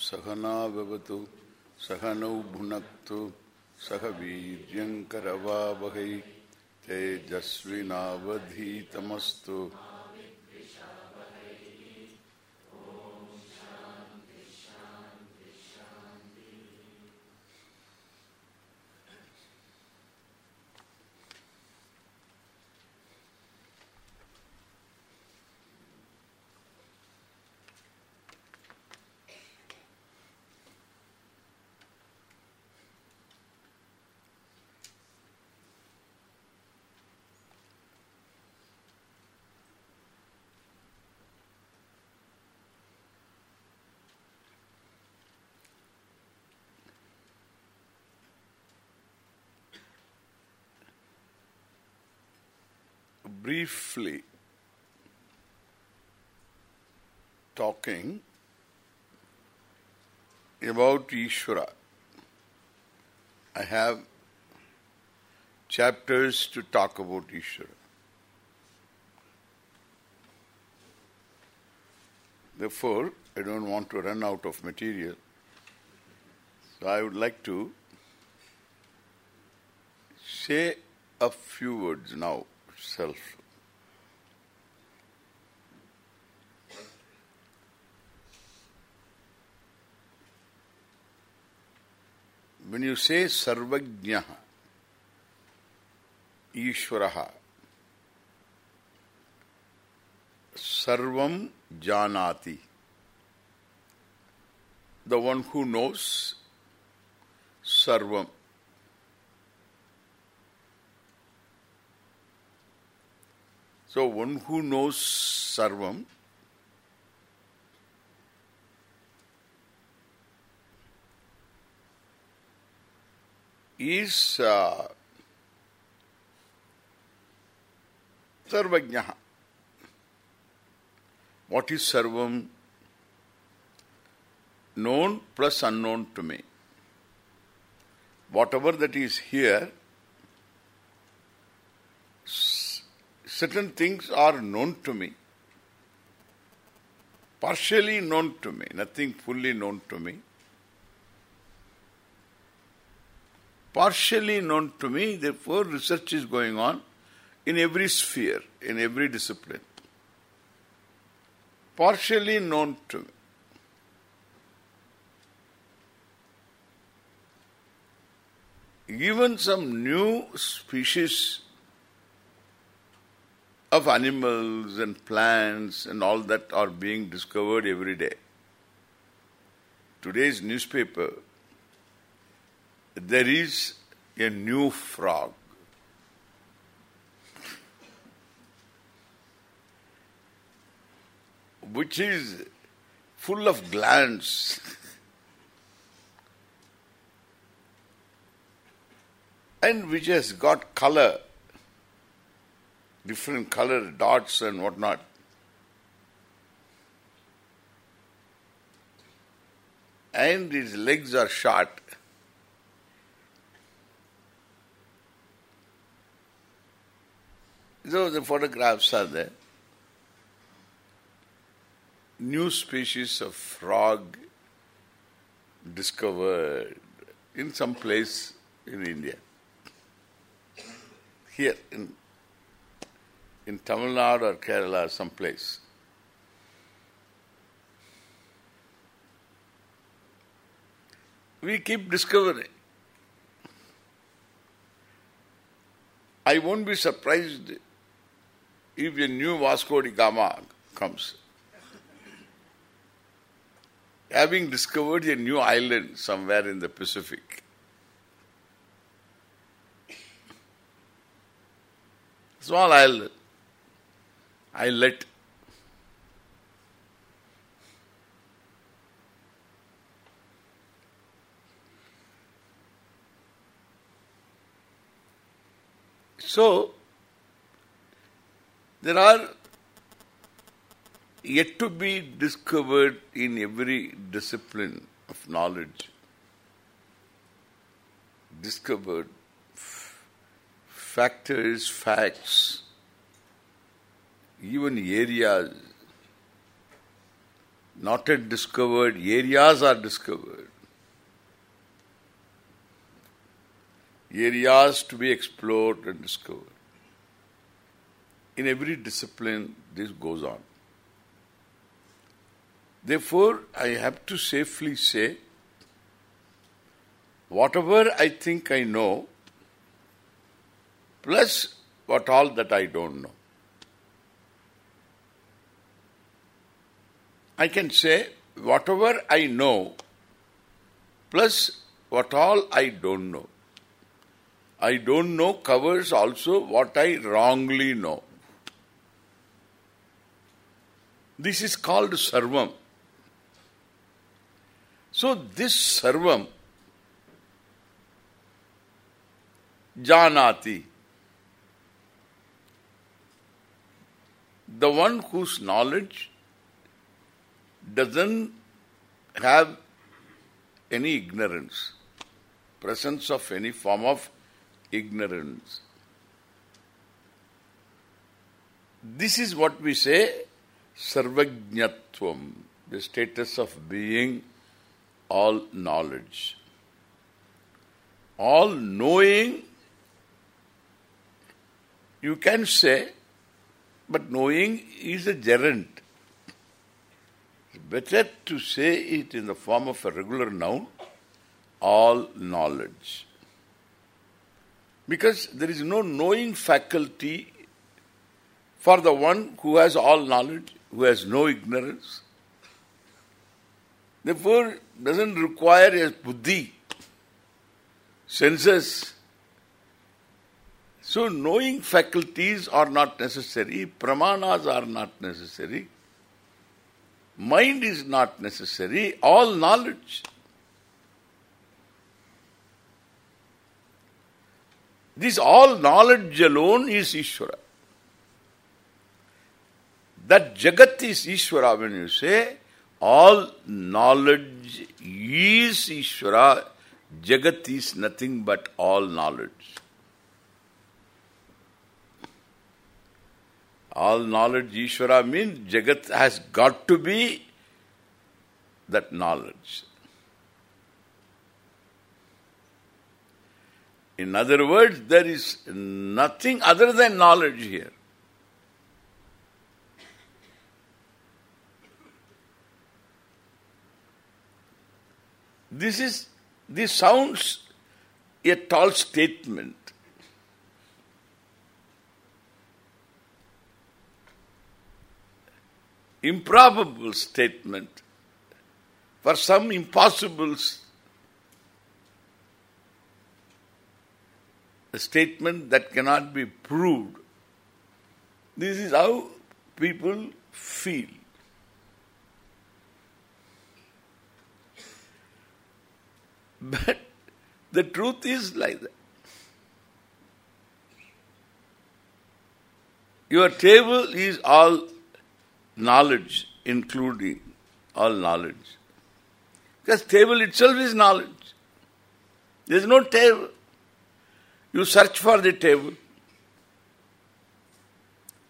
सहना भवतु सहनौ भुनक्तु सह वीर्यङ्करवावहै तेजस्विनावधीतमस्तु। Briefly talking about Ishvara. I have chapters to talk about Ishvara. Therefore, I don't want to run out of material. So I would like to say a few words now itself. When you say Sarvajna, Ishvaraha, Sarvam Janati, the one who knows Sarvam. So one who knows Sarvam is uh, Sarvajnaha. What is Sarvam? Known plus unknown to me. Whatever that is here, certain things are known to me, partially known to me, nothing fully known to me. Partially known to me, therefore research is going on in every sphere, in every discipline. Partially known to me. Even some new species of animals and plants and all that are being discovered every day. Today's newspaper, there is a new frog. Which is full of glands. and which has got color different color dots and whatnot. And his legs are short. So the photographs are there. New species of frog discovered in some place in India. Here in in Tamil Nadu or Kerala, someplace. We keep discovering. I won't be surprised if a new Vasco da Gama comes. Having discovered a new island somewhere in the Pacific. Small island. I let So, there are yet to be discovered in every discipline of knowledge, discovered factors, facts, even areas not yet discovered areas are discovered. Areas to be explored and discovered. In every discipline, this goes on. Therefore, I have to safely say, whatever I think I know, plus what all that I don't know. I can say, whatever I know, plus what all I don't know. I don't know covers also what I wrongly know. This is called sarvam. So this sarvam janati the one whose knowledge doesn't have any ignorance, presence of any form of ignorance. This is what we say sarvajnatvam, the status of being all knowledge. All knowing, you can say, but knowing is a gerund. Better to say it in the form of a regular noun, all knowledge. Because there is no knowing faculty for the one who has all knowledge, who has no ignorance. Therefore, doesn't require a buddhi, senses. So knowing faculties are not necessary, pramanas are not necessary, mind is not necessary, all knowledge. This all knowledge alone is Ishvara. That Jagat is Ishvara when you say all knowledge is Ishvara, Jagat is nothing but all knowledge. All knowledge Ishvara means Jagat has got to be that knowledge. In other words, there is nothing other than knowledge here. This is, this sounds a tall statement. Improbable statement for some impossibles a statement that cannot be proved. This is how people feel. But the truth is like that. Your table is all knowledge, including all knowledge. Because table itself is knowledge. There is no table. You search for the table.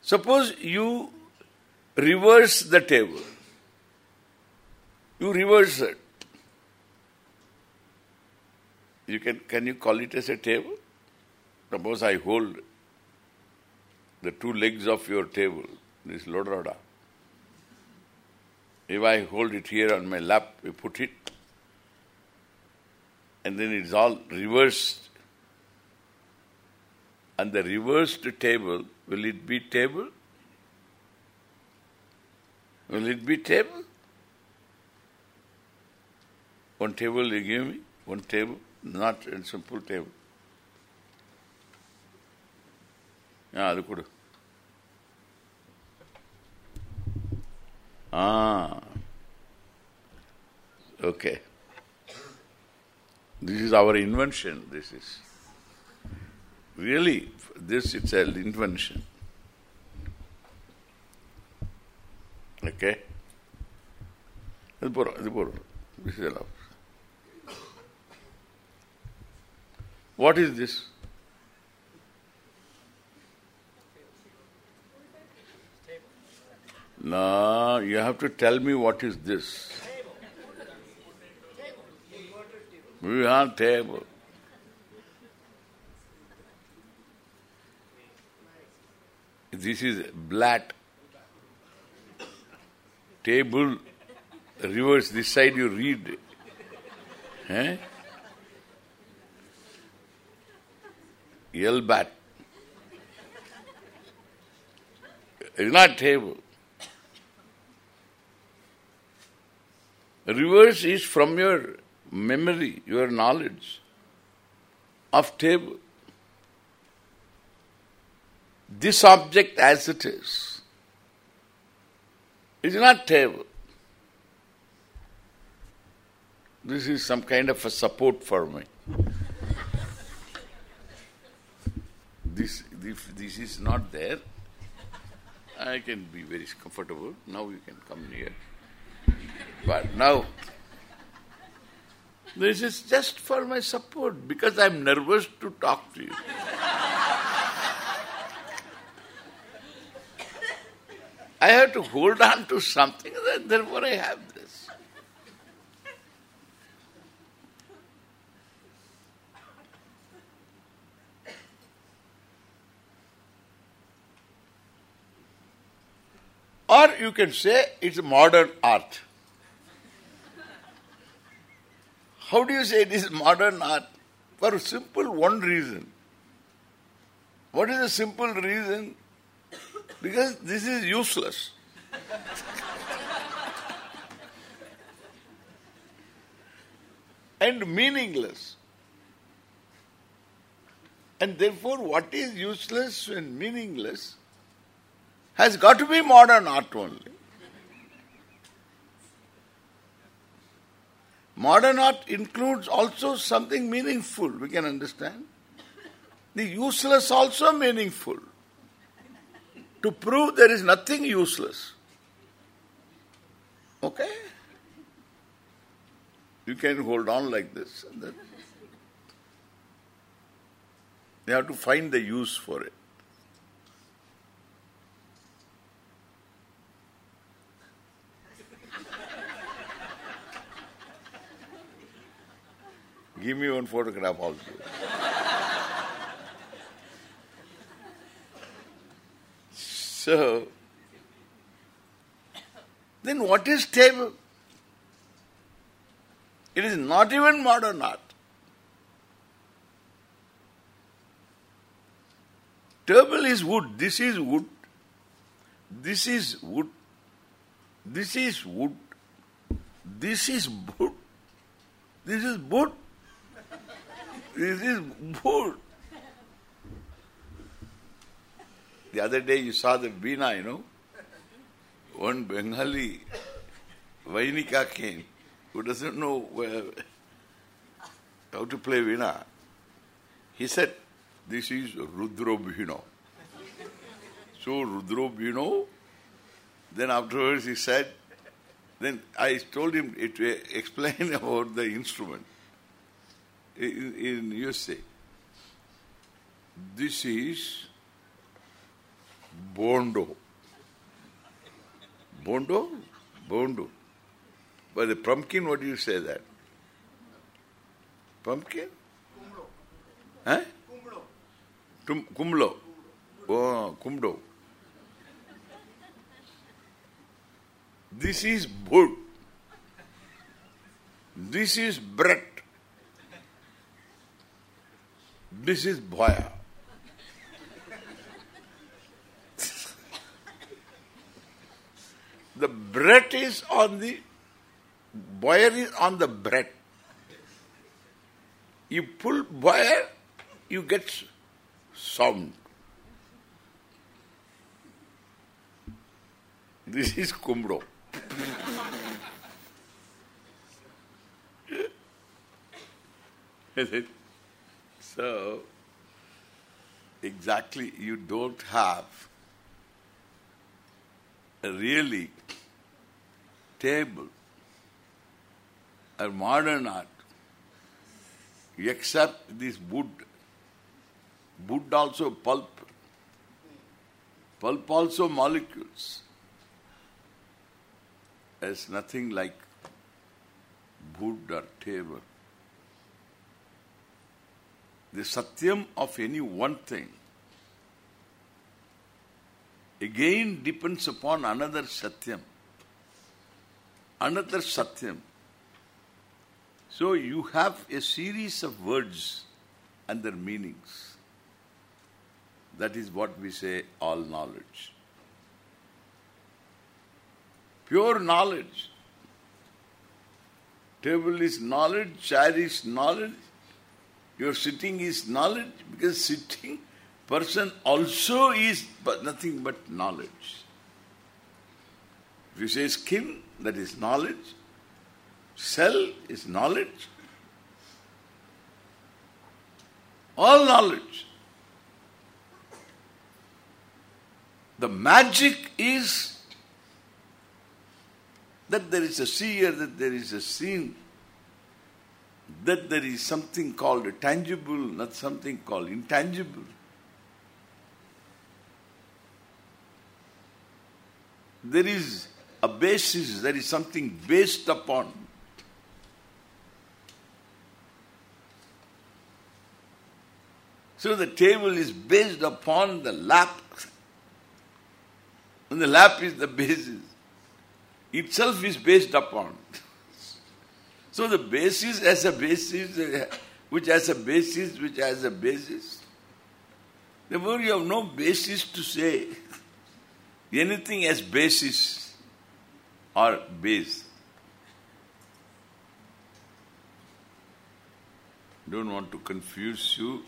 Suppose you reverse the table. You reverse it. You can can you call it as a table? Suppose I hold the two legs of your table, this lodroda. If I hold it here on my lap, I put it, and then it's all reversed. And the reversed table, will it be table? Will it be table? One table you give me, one table, not a simple table. Yeah, look at it. Ah. Okay. This is our invention, this is. Really, this it's an invention. Okay? This is love. What is this? No, you have to tell me what is this. We have table. This is black. Table, reverse, this side you read. Eh? Yelbat. It's not table. Reverse is from your memory, your knowledge of table. This object as it is is not table. This is some kind of a support for me. this if this is not there, I can be very comfortable. Now you can come near. But now, this is just for my support because I'm nervous to talk to you. I have to hold on to something, therefore I have this. Or you can say it's modern art. How do you say it is modern art? For simple one reason. What is the simple reason? Because this is useless. and meaningless. And therefore what is useless and meaningless has got to be modern art only. Modern art includes also something meaningful, we can understand. The useless also meaningful. To prove there is nothing useless. Okay? You can hold on like this. And then you have to find the use for it. Give me one photograph also. so, then what is table? It is not even modern art. Table is wood. This is wood. This is wood. This is wood. This is wood. This is wood. This is wood. The other day you saw the Veena, you know. One Bengali Vainika came who doesn't know where, how to play Veena. He said, this is Rudro Bhino. So Rudro Bhino, then afterwards he said, then I told him to explain about the instrument in, in USA. This is Bondo. Bondo? Bondo. But the pumpkin, what do you say that? Pumpkin? Kumlo. Huh? Kumlo. Tum, kumlo. Oh, kumdo. This is wood. This is bread. This is boya. the bread is on the boyer is on the bread. You pull boyer, you get sound. This is kumro. so, exactly, you don't have a really table or modern art except this wood. Wood also pulp. Pulp also molecules. as nothing like wood or table. The satyam of any one thing again depends upon another satyam. Another satyam. So you have a series of words and their meanings. That is what we say all knowledge. Pure knowledge. Table is knowledge, chair is knowledge, your sitting is knowledge, because sitting person also is but nothing but knowledge. If you say skin, that is knowledge. Cell is knowledge. All knowledge. The magic is that there is a seer, that there is a seen, that there is something called tangible, not something called intangible. There is a basis, there is something based upon. So the table is based upon the lap. And the lap is the basis. Itself is based upon. So the basis as a basis, which has a basis, which has a basis. Therefore you have no basis to say anything as basis or base. Don't want to confuse you.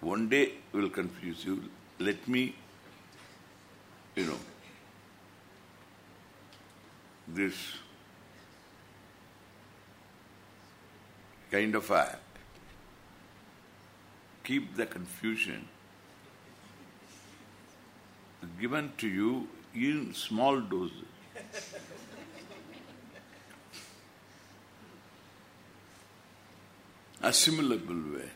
One day will confuse you. Let me, you know, this kind of a keep the confusion given to you in small doses. Assimilable way.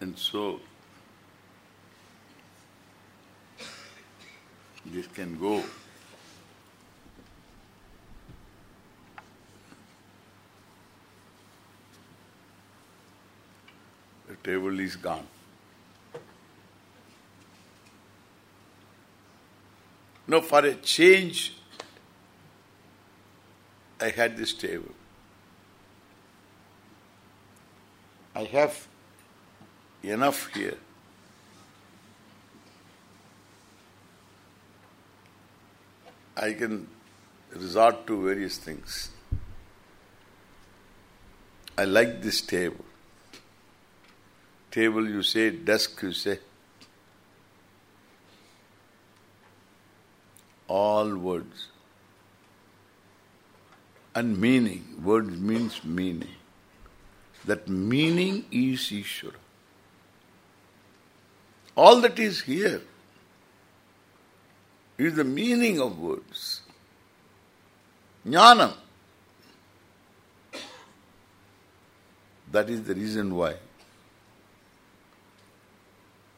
And so, this can go the table is gone. No, for a change, I had this table. I have enough here. I can resort to various things. I like this table. Table you say, desk you say. All words. And meaning. Words means meaning. That meaning is Ishvara. All that is here is the meaning of words. Jnanam. That is the reason why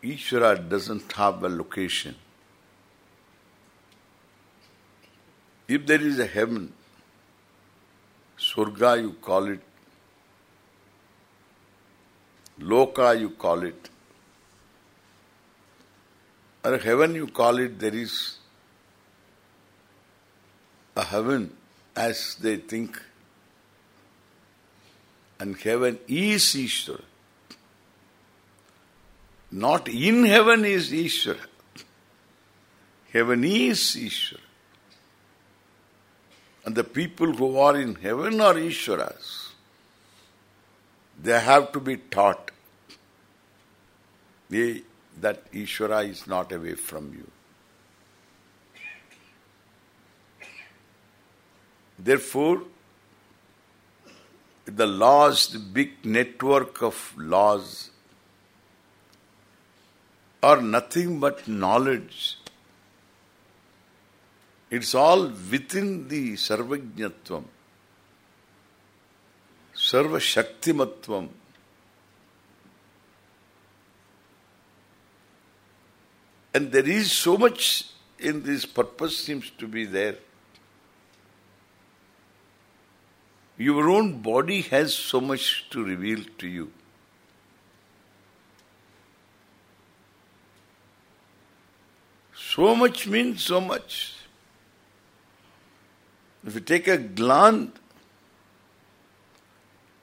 Ishvara doesn't have a location. If there is a heaven, Surga you call it, Loka you call it, or heaven you call it, there is a heaven as they think. And heaven is Ishvara. Not in heaven is Ishvara. Heaven is Ishvara. And the people who are in heaven are Ishvaras. They have to be taught they, that Ishvara is not away from you. Therefore, the laws, the big network of laws are nothing but knowledge. It's all within the Sarvajnatvam, Sarva Shaktimatvam. And there is so much in this purpose seems to be there. Your own body has so much to reveal to you. So much means so much. If you take a gland,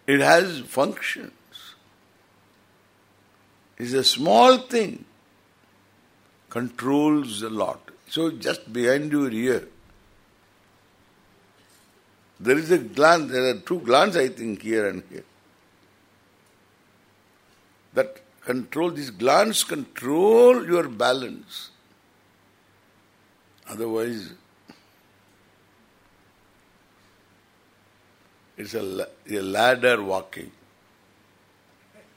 it has functions. It's a small thing, controls a lot. So just behind your ear, there is a gland, there are two glands I think here and here. That control, these glands control your balance. Otherwise, it's a, a ladder walking.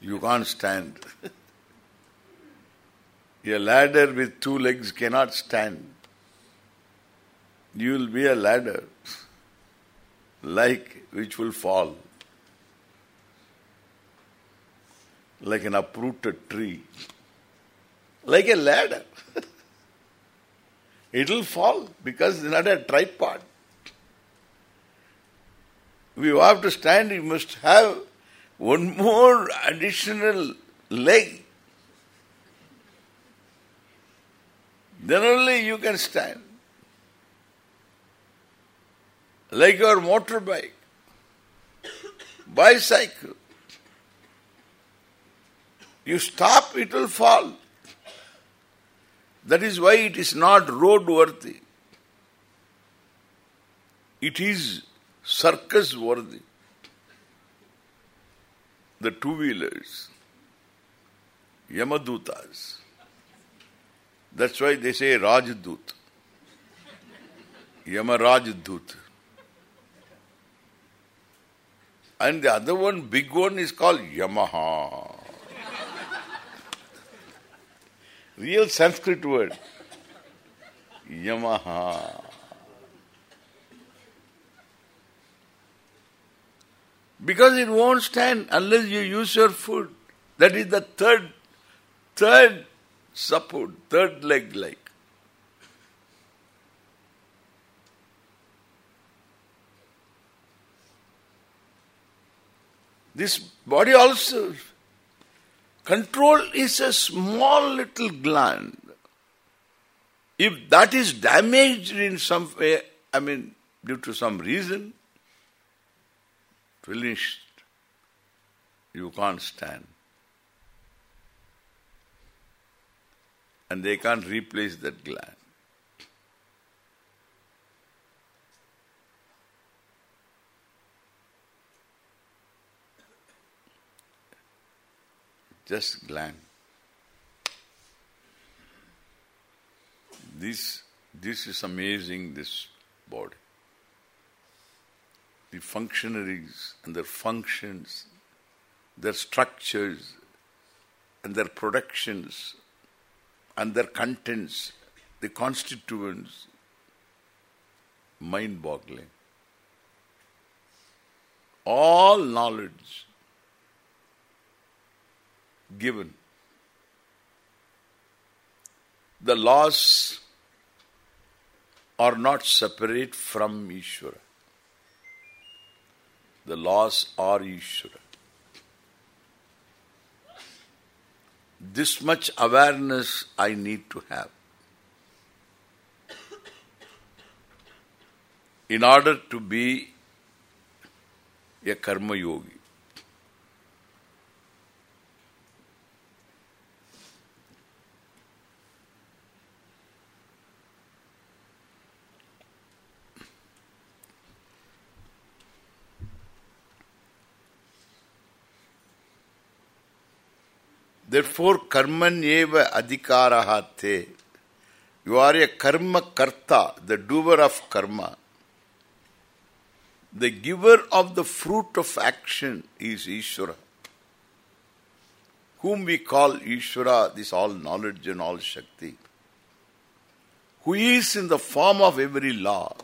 You can't stand. a ladder with two legs cannot stand. You will be a ladder like which will fall. Like an uprooted tree. Like a ladder. it will fall because it's not a tripod. We have to stand, you must have one more additional leg. Then only you can stand. Like your motorbike, bicycle. You stop, it will fall. That is why it is not road-worthy. It is circus-worthy. The two-wheelers, Yamadutas. That's why they say Rajdut. Yamarajdut. And the other one, big one, is called Yamaha. Real Sanskrit word. Yamaha. Because it won't stand unless you use your foot. That is the third, third support, third leg like. This body also, control is a small little gland. If that is damaged in some way, I mean, due to some reason, finished. You can't stand. And they can't replace that gland. Just gland. This this is amazing, this body. The functionaries and their functions, their structures and their productions and their contents, the constituents, mind-boggling. All knowledge given. The laws are not separate from Ishvara. The laws are Ishvara. This much awareness I need to have. In order to be a karma yogi. Therefore, karman eva adhikaraha te. You are a karma karta, the doer of karma. The giver of the fruit of action is Ishvara. Whom we call Ishvara, this all knowledge and all Shakti. Who is in the form of every law.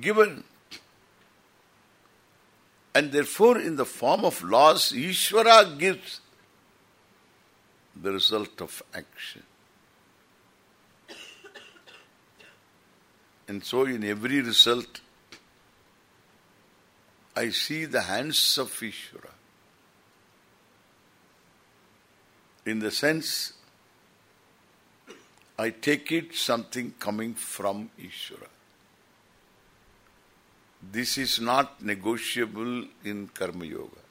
Given and therefore in the form of laws, Ishvara gives the result of action. And so in every result, I see the hands of Ishvara. In the sense, I take it something coming from Ishvara. This is not negotiable in Karma Yoga.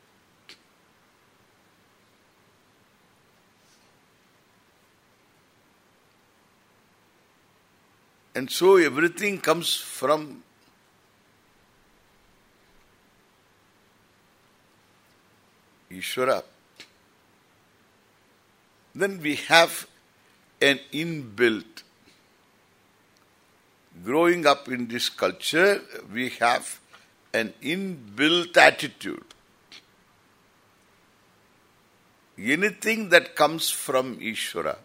And so everything comes from Ishvara. Then we have an inbuilt growing up in this culture, we have an inbuilt attitude. Anything that comes from Ishvara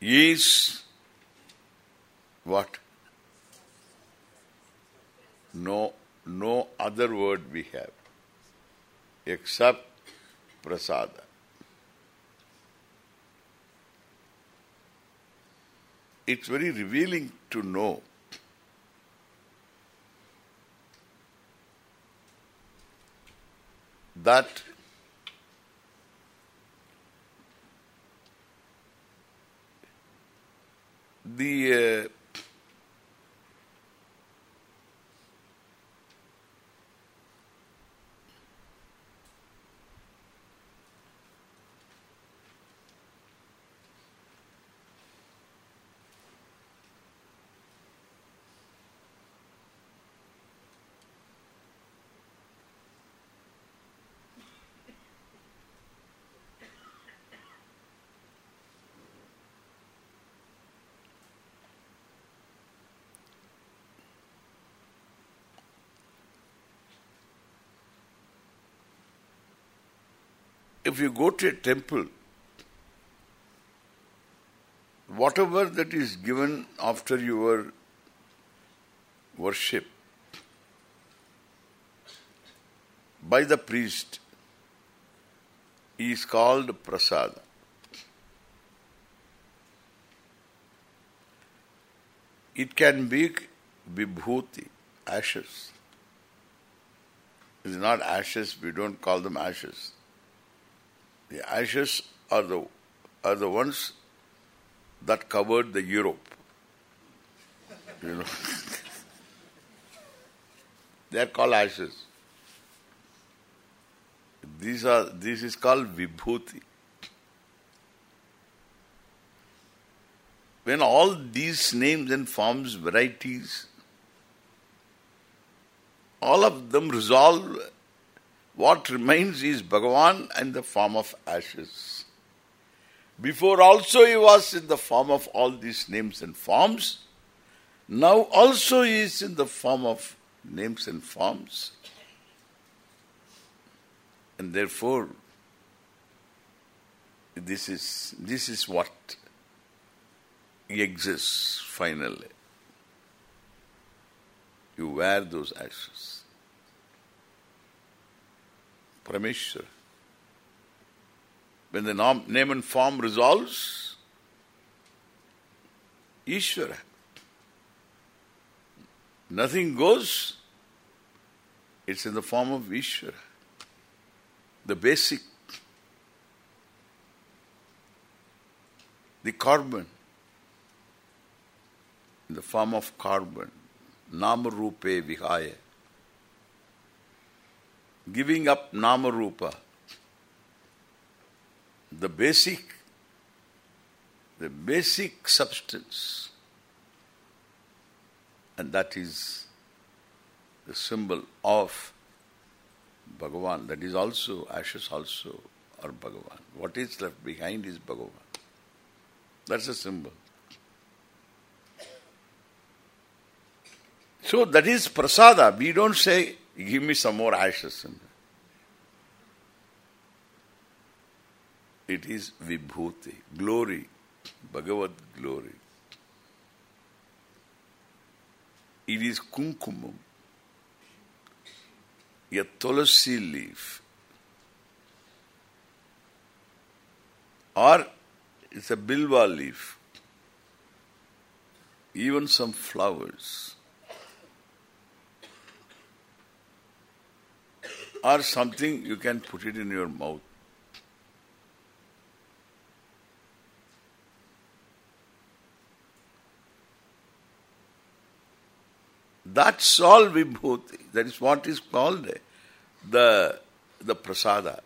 is what? No, no other word we have except prasada. It's very revealing to know that the uh, if you go to a temple, whatever that is given after your worship by the priest is called prasada. It can be vibhuti, ashes. It's not ashes, we don't call them ashes. The ashes are the are the ones that covered the Europe. You know. they are called ashes. These are this is called vibhuti. When all these names and forms, varieties, all of them resolve what remains is Bhagavan and the form of ashes. Before also he was in the form of all these names and forms. Now also he is in the form of names and forms. And therefore, this is this is what exists finally. You wear those ashes. Parameshwar. When the name and form resolves, Ishvara. Nothing goes, it's in the form of Ishvara. The basic, the carbon, in the form of carbon, nama rupe vihaya giving up nama rupa, the basic, the basic substance, and that is the symbol of Bhagavan. That is also, ashes also are Bhagavan. What is left behind is Bhagavan. That's a symbol. So that is prasada. We don't say Give me some more ashes. It is vibhuti, glory, Bhagavad glory. It is kunkumam, a tulasi leaf. or it's a bilwa leaf, even some flowers, or something you can put it in your mouth. That's all vibhuti. That is what is called the the prasada.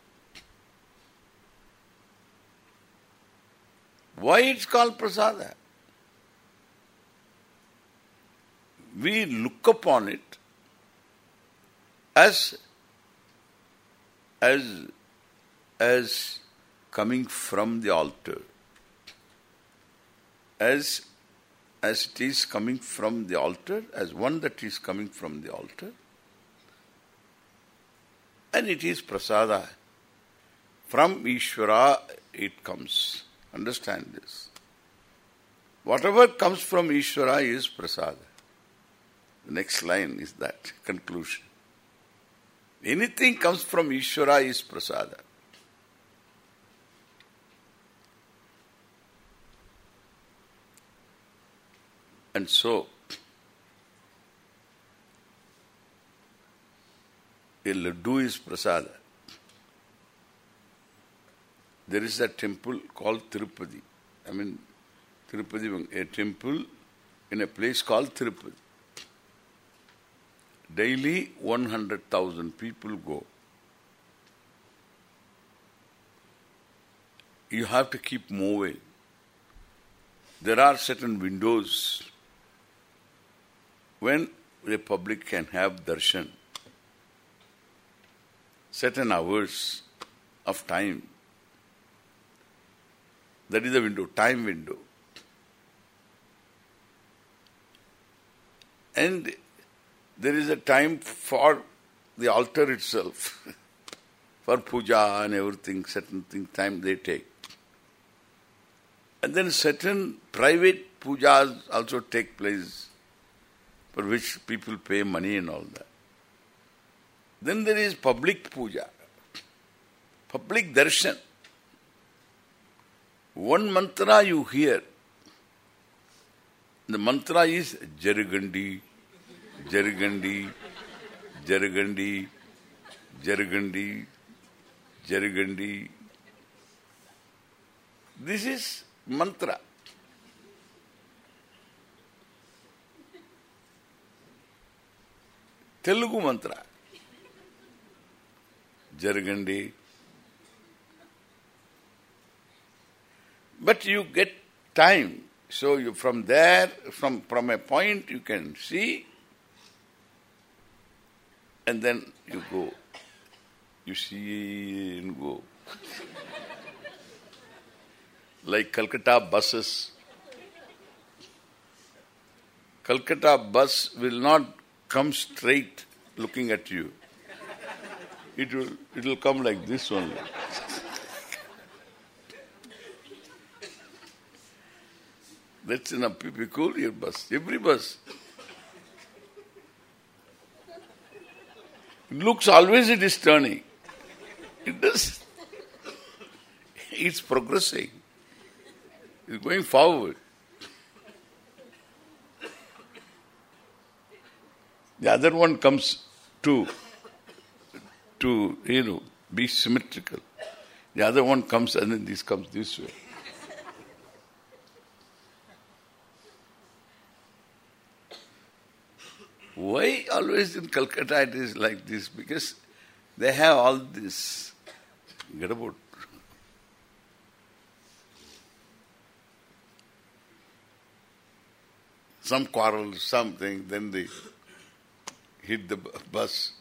Why it's called prasada? We look upon it as as as coming from the altar as as it is coming from the altar, as one that is coming from the altar. And it is prasada. From Ishvara it comes. Understand this. Whatever comes from Ishvara is prasada. The next line is that, conclusion. Anything comes from Ishvara is prasada. And so, a laddu is prasada. There is a temple called Tirupati. I mean, Tirupati, a temple in a place called Tirupati. Daily 100,000 people go. You have to keep moving. There are certain windows when the public can have darshan, certain hours of time. That is the window, time window. And there is a time for the altar itself, for puja and everything, certain thing, time they take. And then certain private pujas also take place for which people pay money and all that. Then there is public puja, public darshan. One mantra you hear. The mantra is Jarigandi, Jarigandi, Jarigandi, Jarigandi, Jarigandi. This is mantra. Telugu mantra. Jargandi. But you get time. So you from there, from, from a point you can see and then you go. You see and go. like Calcutta buses. Calcutta bus will not come straight looking at you. It will it will come like this only. That's in a peculiar bus. Every bus. It looks always it is turning. It does. It's progressing. It's going forward. The other one comes to, to, you know, be symmetrical. The other one comes and then this comes this way. Why always in Calcutta it is like this? Because they have all this, get about some quarrel, something, then they hit the bus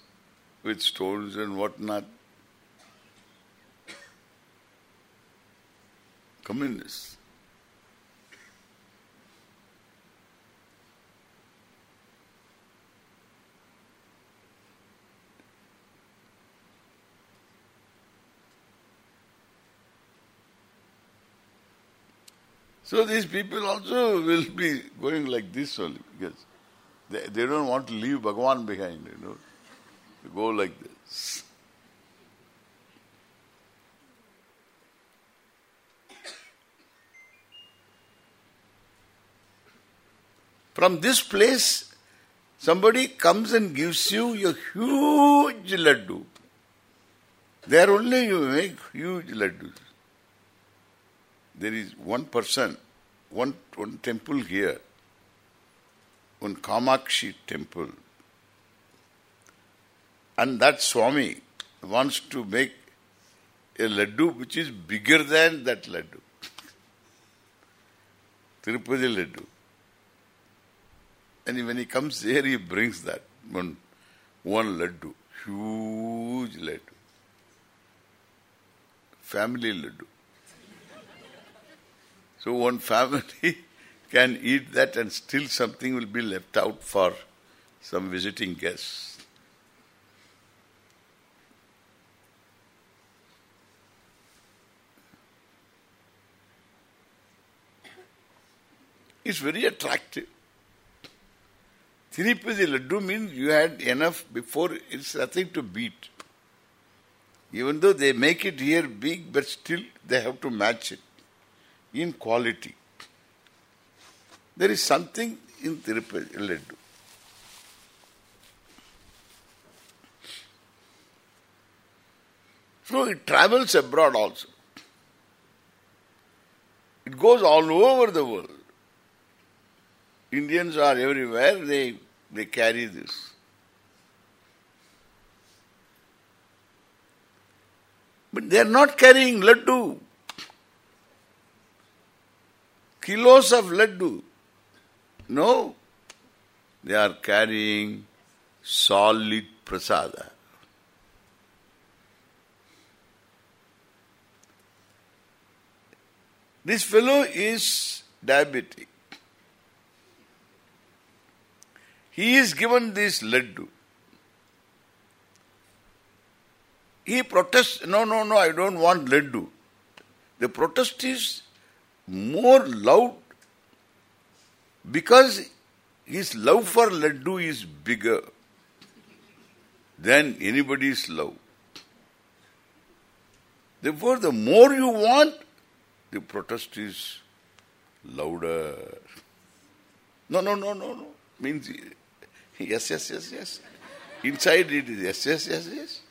with stones and whatnot. Communists. So these people also will be going like this only because they, they don't want to leave Bhagavan behind, you know, to go like this. From this place, somebody comes and gives you a huge laddu. There only you make huge laddus. There is one person, one, one temple here, one Kamakshi temple. And that Swami wants to make a laddu which is bigger than that laddu. Tirupati laddu. And when he comes here, he brings that one, one laddu, huge laddu. Family laddu. So one family can eat that and still something will be left out for some visiting guests. It's very attractive. Tirupati laddu means you had enough before, it's nothing to beat. Even though they make it here big, but still they have to match it in quality. There is something in Tirupati laddu. So it travels abroad also. It goes all over the world. Indians are everywhere, they, they carry this. But they are not carrying laddu. Kilos of laddu. No. They are carrying solid prasada. This fellow is diabetic. He is given this laddu. He protests, no, no, no, I don't want laddu. The protest is more loud because his love for laddu is bigger than anybody's love. Therefore, the more you want, the protest is louder. No, no, no, no, no. Means, yes, yes, yes, yes. Inside it is yes, yes, yes, yes.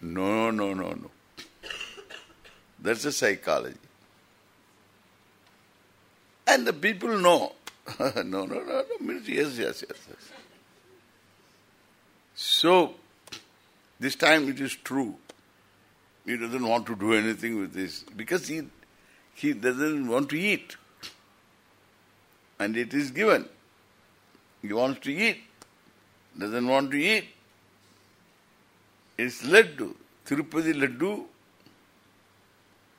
No, no, no, no. That's a psychology. And the people know. no, no, no, no, yes, yes, yes, yes. So, this time it is true. He doesn't want to do anything with this because he he doesn't want to eat. And it is given. He wants to eat. Doesn't want to eat. It's laddu. Tirupati laddu.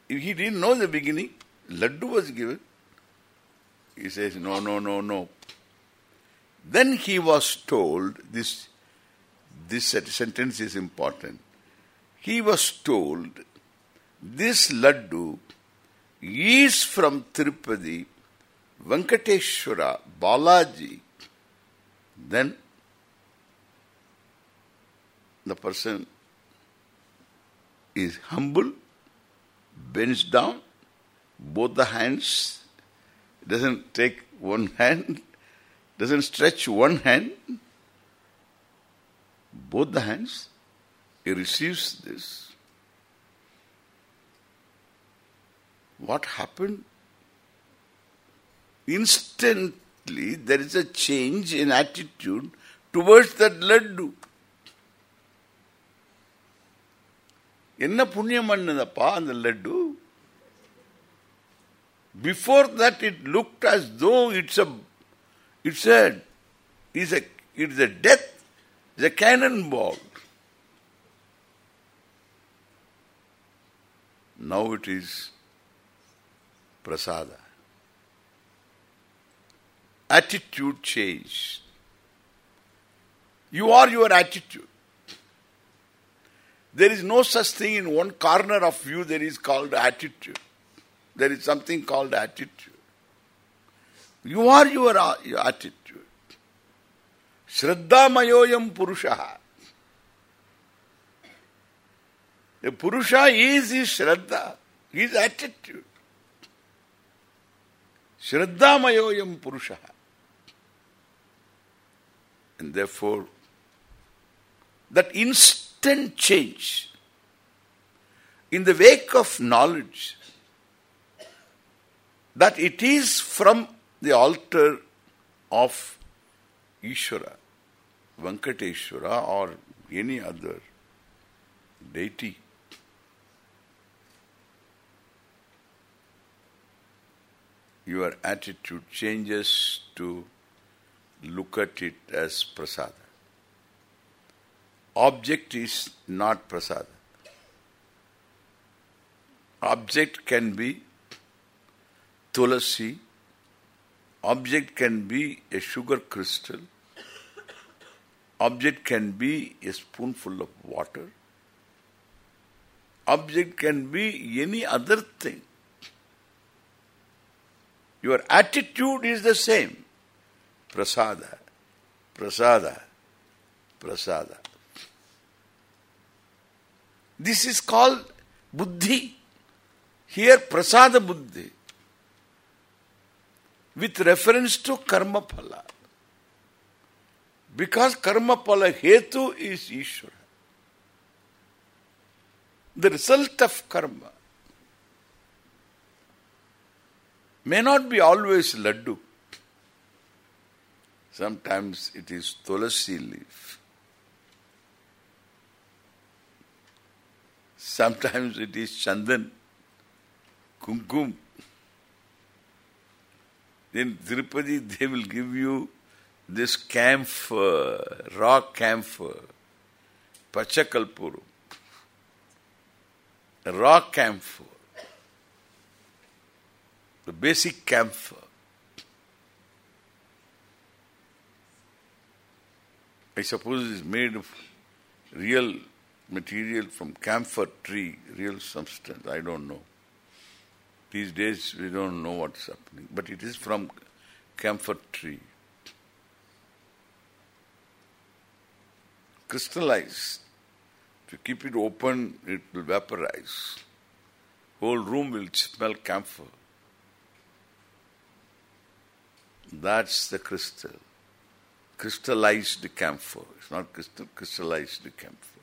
He didn't know the beginning. Laddu was given. He says, no, no, no, no. Then he was told, this, this sentence is important. He was told, this laddu is from Tirupati, Venkateshwara, Balaji. Then the person is humble, bends down, both the hands, doesn't take one hand, doesn't stretch one hand, both the hands, he receives this. What happened? Instantly there is a change in attitude towards that laddu. என்ன புண்ணியம் பண்ணதப்பா அந்த laddu before that it looked as though it's a it's a it's a it's a death it's a cannonball. Now it is prasada. Attitude changed you are your attitude. There is no such thing in one corner of you there is called attitude there is something called attitude. You are your, uh, your attitude. Shraddha mayoyam purusha. The purusha is his shraddha, his attitude. Shraddha mayoyam purusha. And therefore, that instant change in the wake of knowledge that it is from the altar of Ishvara, Venkateshwara or any other deity. Your attitude changes to look at it as prasada. Object is not prasada. Object can be tulasi, object can be a sugar crystal, object can be a spoonful of water, object can be any other thing. Your attitude is the same. Prasada, prasada, prasada. This is called buddhi. Here prasada buddhi. With reference to karma phala. Because karma phala hetu is Ishvara. The result of karma may not be always laddu. Sometimes it is tulasi leaf. Sometimes it is chandan, kumkum. Then Tirupati, they will give you this camphor, raw camphor, pachakalpuru, raw camphor, the basic camphor. I suppose it is made of real material from camphor tree, real substance. I don't know. These days we don't know what's happening. But it is from camphor tree. Crystallized. If you keep it open, it will vaporize. Whole room will smell camphor. That's the crystal. Crystallized camphor. It's not crystal, crystallized camphor.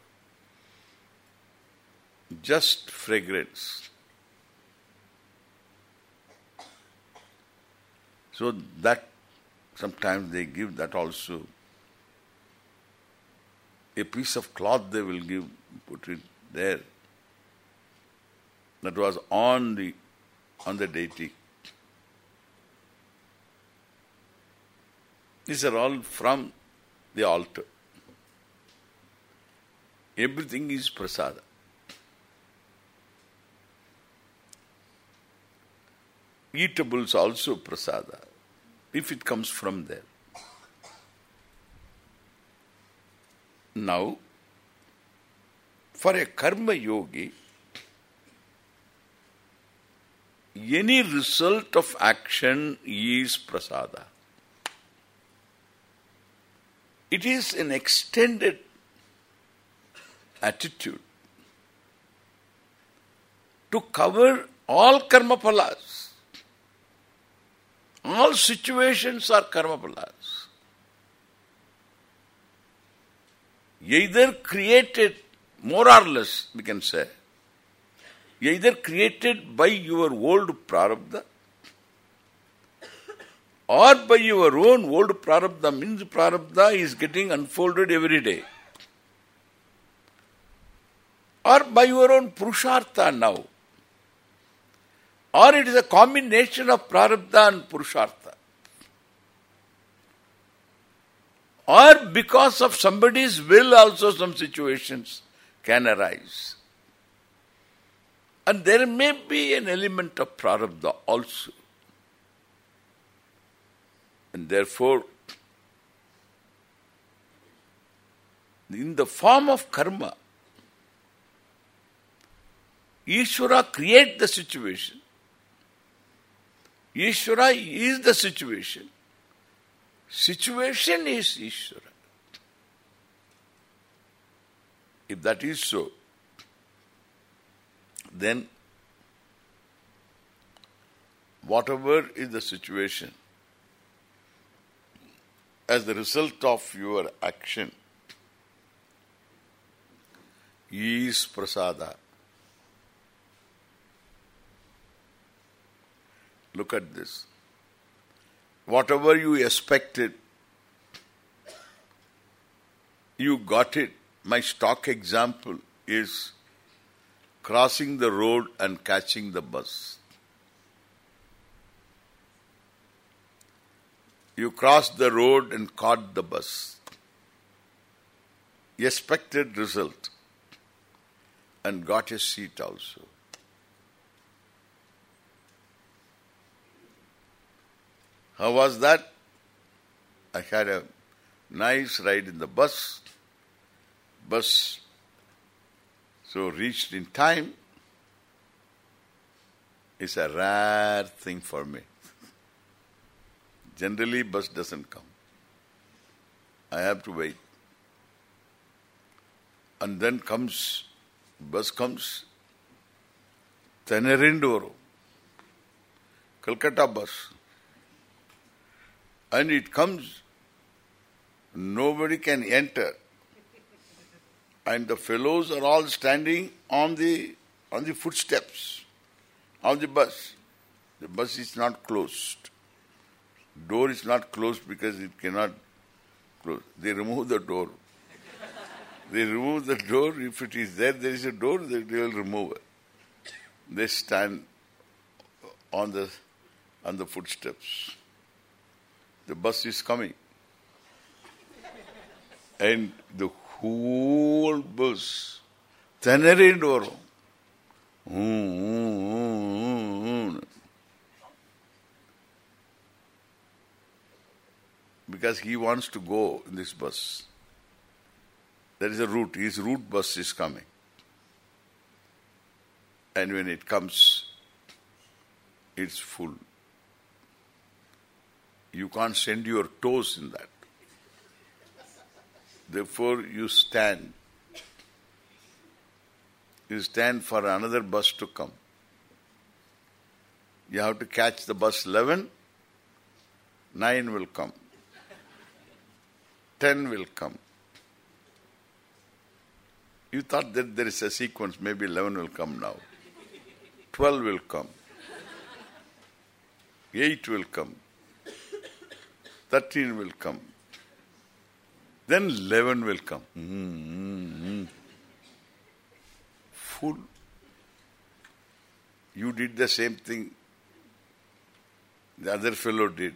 Just fragrance. So that sometimes they give that also. A piece of cloth they will give, put it there. That was on the on the deity. These are all from the altar. Everything is prasada. Eatables also prasada, if it comes from there. Now, for a karma yogi, any result of action is prasada. It is an extended attitude to cover all karma phalas. All situations are karma phalas. Either created, more or less, we can say, either created by your old prarabdha or by your own old prarabdha means prarabdha is getting unfolded every day. Or by your own purushartha now. Or it is a combination of prarabdha and purushartha. Or because of somebody's will also some situations can arise. And there may be an element of prarabdha also. And therefore, in the form of karma, Ishvara create the situation. Ishvara is the situation. Situation is Ishvara. If that is so, then whatever is the situation, as the result of your action is prasada. Look at this. Whatever you expected, you got it. My stock example is crossing the road and catching the bus. You crossed the road and caught the bus. Expected result and got a seat also. How was that? I had a nice ride in the bus. Bus so reached in time It's a rare thing for me. Generally bus doesn't come. I have to wait. And then comes, bus comes, Tenerindoro, Calcutta bus. And it comes, nobody can enter. And the fellows are all standing on the on the footsteps of the bus. The bus is not closed. Door is not closed because it cannot close. They remove the door. they remove the door. If it is there, there is a door, they will remove it. They stand on the on the footsteps the bus is coming. And the whole bus, tenere door. Hmm, hmm, hmm, because he wants to go in this bus. There is a route. His route bus is coming. And when it comes, it's full. You can't send your toes in that. Therefore, you stand. You stand for another bus to come. You have to catch the bus 11, 9 will come. 10 will come. You thought that there is a sequence, maybe 11 will come now. 12 will come. 8 will come. 13 will come. Then 11 will come. Mm-hmm. Full. You did the same thing the other fellow did.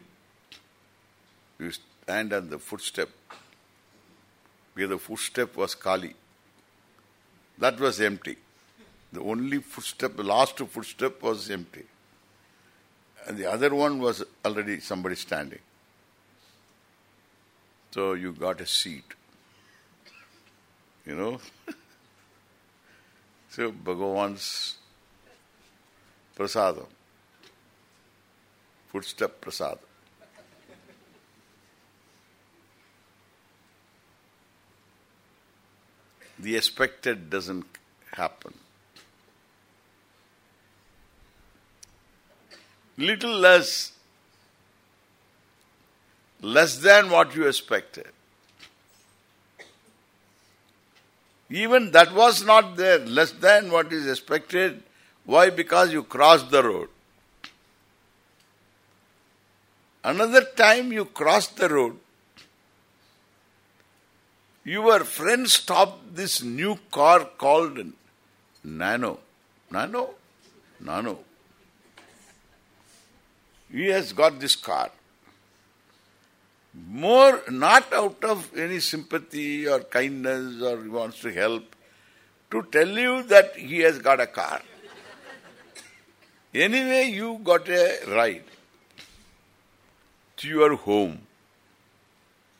You stand on the footstep where the footstep was Kali. That was empty. The only footstep, the last footstep was empty. And the other one was already somebody standing. So you got a seat. You know? so Bhagavan's prasadam. Footstep prasadam. The expected doesn't happen. Little less less than what you expected. Even that was not there, less than what is expected. Why? Because you crossed the road. Another time you crossed the road, your friend stopped this new car called Nano. Nano? Nano. He has got this car more not out of any sympathy or kindness or wants to help, to tell you that he has got a car. Anyway, you got a ride to your home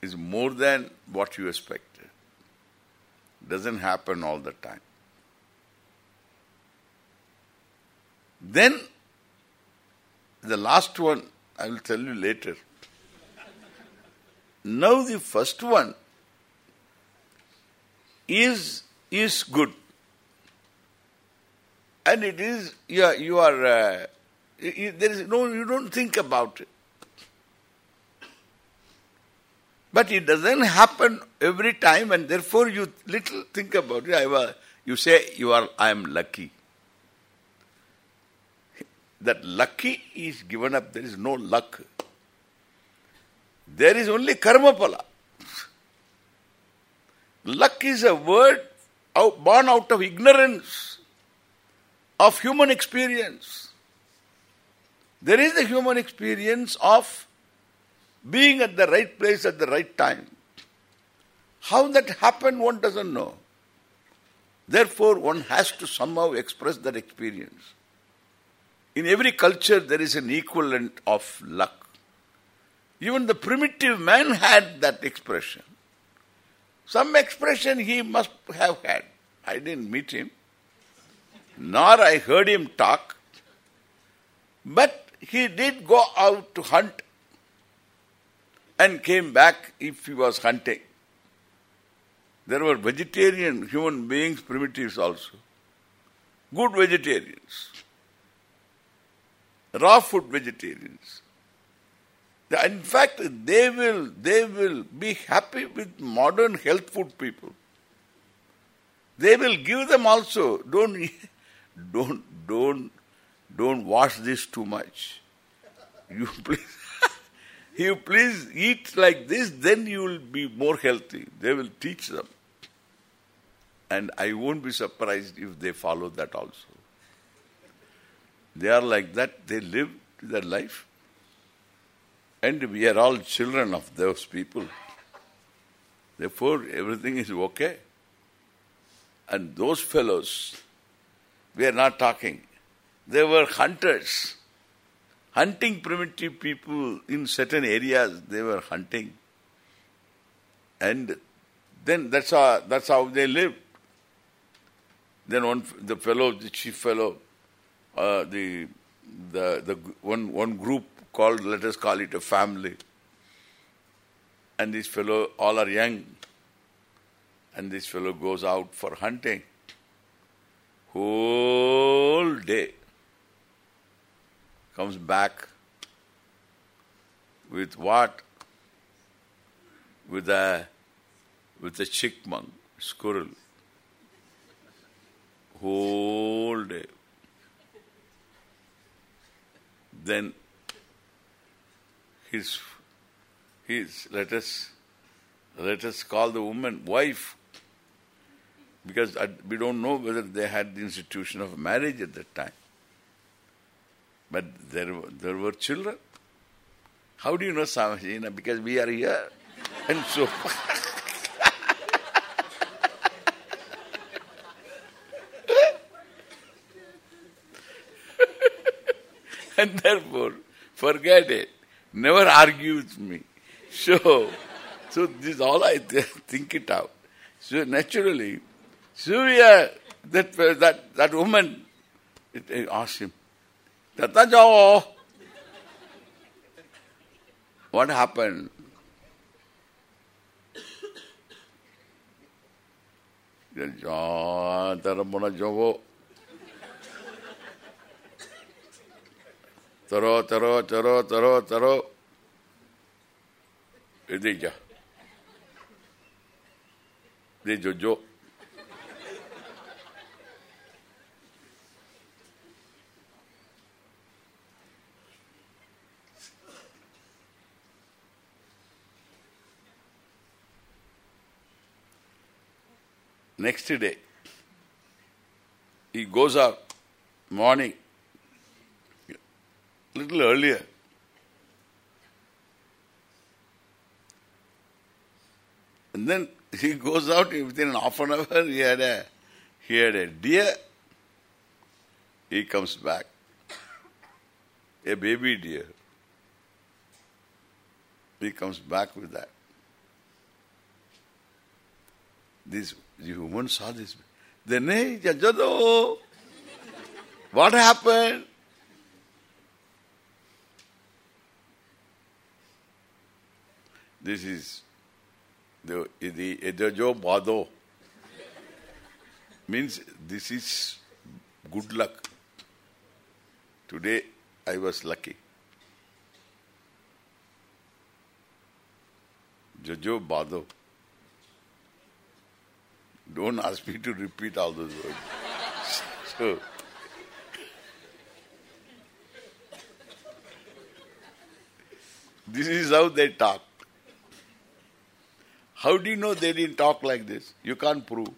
is more than what you expected. Doesn't happen all the time. Then, the last one, I will tell you later. Now the first one is is good. And it is, yeah, you are, uh, you, there is no, you don't think about it. But it doesn't happen every time and therefore you little think about it. I was, you say you are I am lucky. That lucky is given up. There is no luck. There is only karma phala. Luck is a word out, born out of ignorance of human experience. There is a human experience of being at the right place at the right time. How that happened, one doesn't know. Therefore, one has to somehow express that experience. In every culture, there is an equivalent of luck. Even the primitive man had that expression. Some expression he must have had. I didn't meet him, nor I heard him talk, but he did go out to hunt and came back if he was hunting. There were vegetarian human beings, primitives also. Good vegetarians. Raw food vegetarians. In fact, they will they will be happy with modern health food people. They will give them also. Don't don't don't don't wash this too much. You please you please eat like this, then you will be more healthy. They will teach them. And I won't be surprised if they follow that also. They are like that, they live their life. And we are all children of those people. Therefore, everything is okay. And those fellows, we are not talking. They were hunters hunting primitive people in certain areas, they were hunting. And then that's how, that's how they lived. Then one, the fellow, the chief fellow, uh, the, the, the one, one group called, let us call it a family. And this fellow, all are young. And this fellow goes out for hunting. Whole day comes back with what? With a with a chipmunk, squirrel. Whole day. Then his his let us let us call the woman wife because we don't know whether they had the institution of marriage at that time. But there, there were children. How do you know Swamiji? Because we are here. And so... and therefore, forget it. Never argue with me. So, so this is all I th think it out. So naturally, Surya, that that that woman, it, asked him, Tata jao. What happened? Taramuna jogo. Taro, taro, taro, taro, taro. Idija. De jojo. Next day, he goes out morning, little earlier. And then he goes out within half an hour. He had a he had a deer. He comes back, a baby deer. He comes back with that. This the woman saw this. Then, hey, Jajado, what happened? This is the the Bado. Means this is good luck. Today I was lucky. Jojo Bado. Don't ask me to repeat all those words. so, this is how they talk. How do you know they didn't talk like this? You can't prove.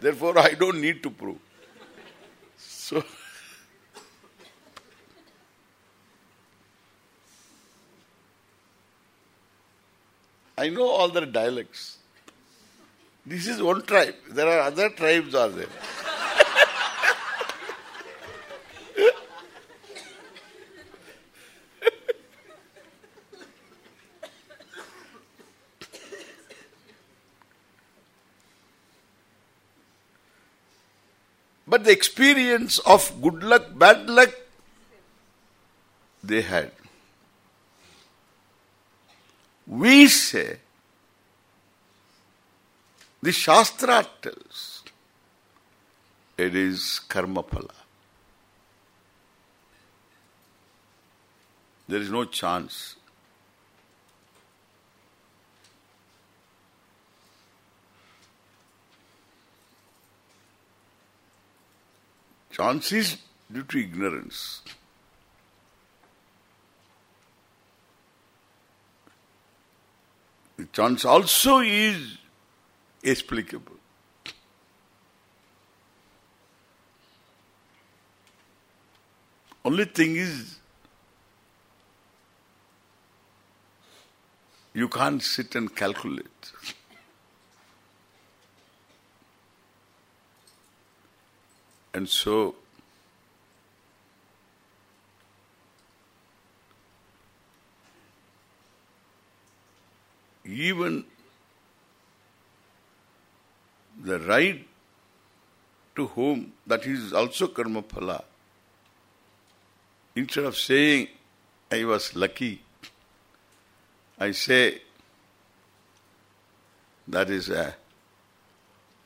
Therefore, I don't need to prove. So, I know all their dialects. This is one tribe. There are other tribes are there. The experience of good luck, bad luck, they had. We say, the Shastra tells, it is karma phala. There is no chance. Chance is due to ignorance. The chance also is explicable. Only thing is, you can't sit and calculate. And so, even the right to whom that is also karma phala. Instead of saying, I was lucky, I say, that is a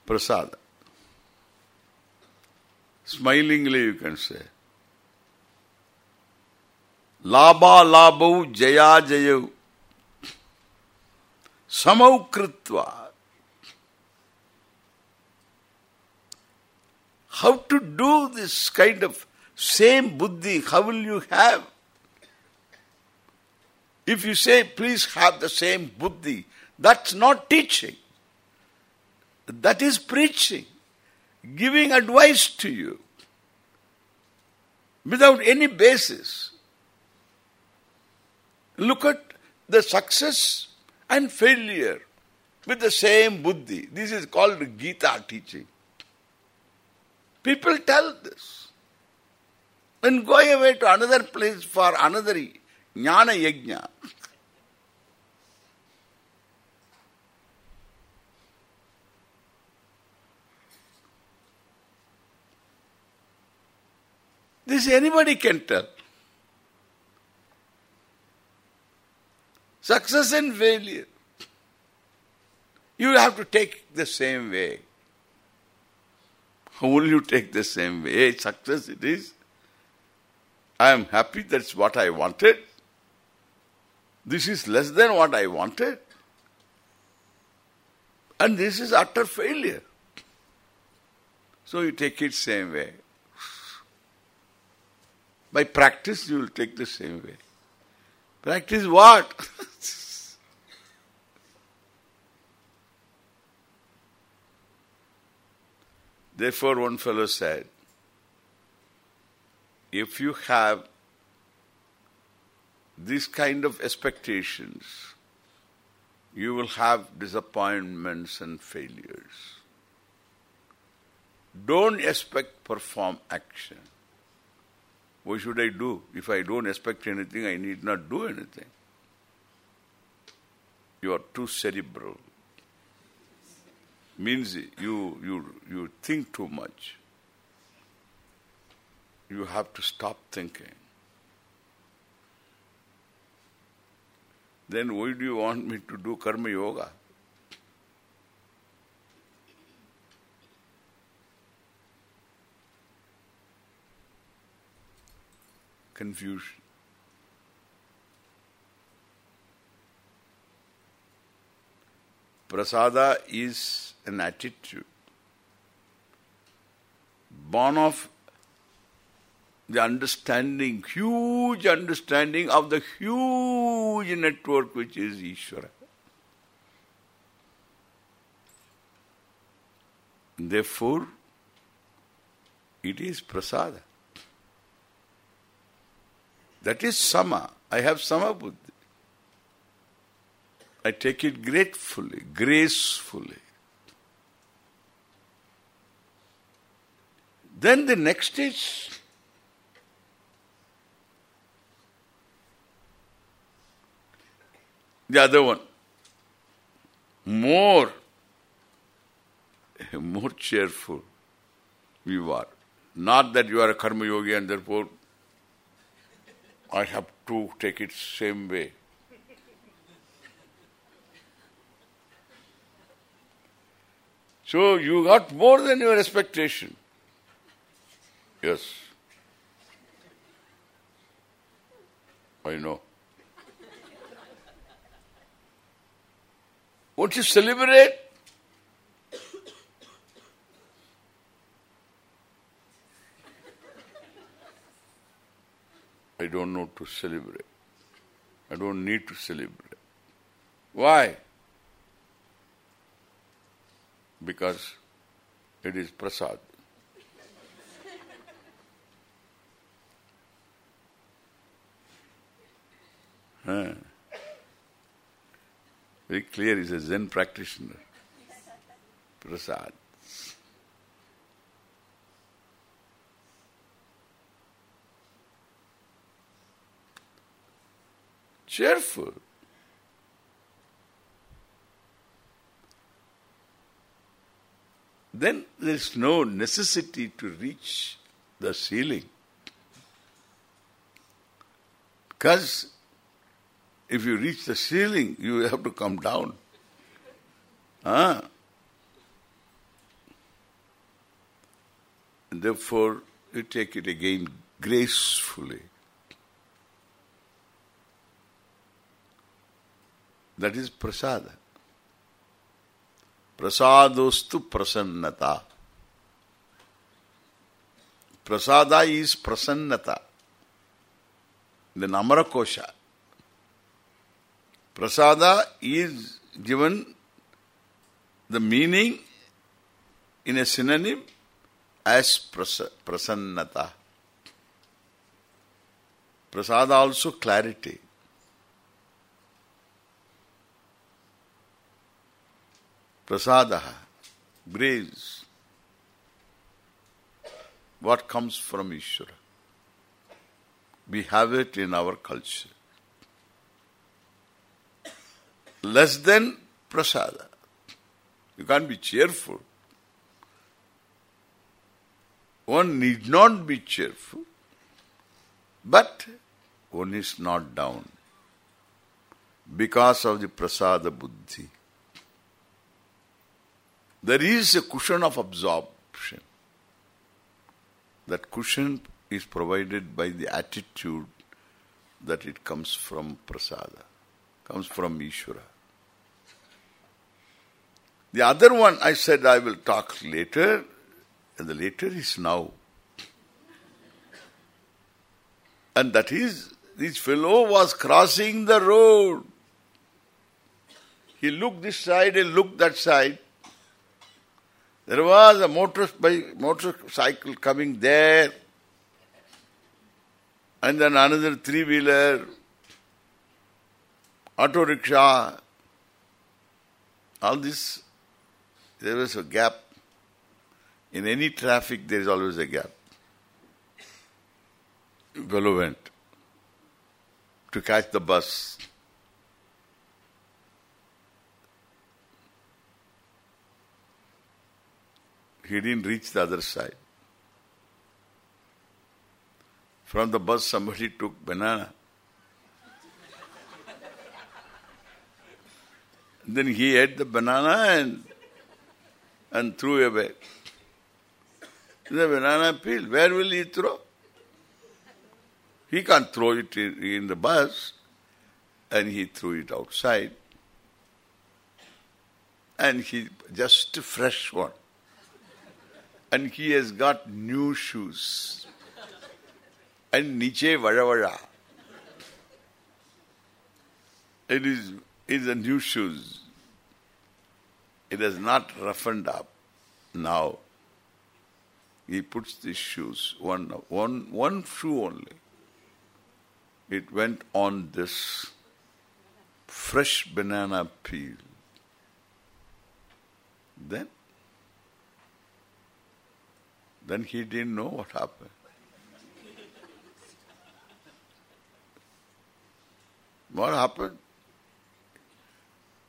prasad. Smilingly you can say. Laba labhau jaya jayau samau kritva. How to do this kind of same buddhi, how will you have? If you say, please have the same buddhi, that's not teaching. That is preaching, giving advice to you without any basis. Look at the success and failure with the same buddhi. This is called Gita teaching. People tell this. And go away to another place for another jnana yajna. This anybody can tell. Success and failure. You have to take the same way. How will you take the same way? Success it is. I am happy, that's what I wanted. This is less than what I wanted. And this is utter failure. So you take it same way. By practice you will take the same way. Practice what? Therefore one fellow said, if you have this kind of expectations, you will have disappointments and failures. Don't expect perform action. What should I do? If I don't expect anything, I need not do anything. You are too cerebral means you you you think too much. You have to stop thinking. Then why do you want me to do karma yoga? confusion. Prasada is an attitude born of the understanding, huge understanding of the huge network which is Ishvara. Therefore, it is prasada. That is sama. I have sama buddhi. I take it gratefully, gracefully. Then the next is the other one. More, more cheerful you are. Not that you are a karma yogi and therefore I have to take it same way. So you got more than your expectation. Yes. I know. Won't you celebrate? I don't know to celebrate. I don't need to celebrate. Why? Because it is prasad. huh. Very clear, he's a Zen practitioner. Prasad. Cheerful. Then there is no necessity to reach the ceiling. Because if you reach the ceiling, you have to come down. Ah. Therefore, you take it again gracefully. That is prasada. Prasadostu prasannata. Prasada is prasannata. The Namara Kosha. Prasada is given the meaning in a synonym as prasa, prasannata. Prasada also clarity. Prasadaha, grace. What comes from Ishvara. We have it in our culture. Less than prasada. You can't be cheerful. One need not be cheerful, but one is not down because of the prasada buddhi. There is a cushion of absorption. That cushion is provided by the attitude that it comes from prasada, comes from Ishvara. The other one I said I will talk later, and the later is now. And that is, this fellow was crossing the road. He looked this side and looked that side. There was a motor motorcycle coming there, and then another three-wheeler, auto rickshaw. All this, there was a gap. In any traffic, there is always a gap. Went to catch the bus. He didn't reach the other side. From the bus somebody took banana. then he ate the banana and and threw away. The banana peel, where will he throw? He can't throw it in, in the bus and he threw it outside. and he just fresh one. And he has got new shoes. And niche vada vada. It is, is a new shoes. It has not roughened up. Now, he puts these shoes, one, one, one shoe only. It went on this fresh banana peel. Then, then he didn't know what happened. What happened?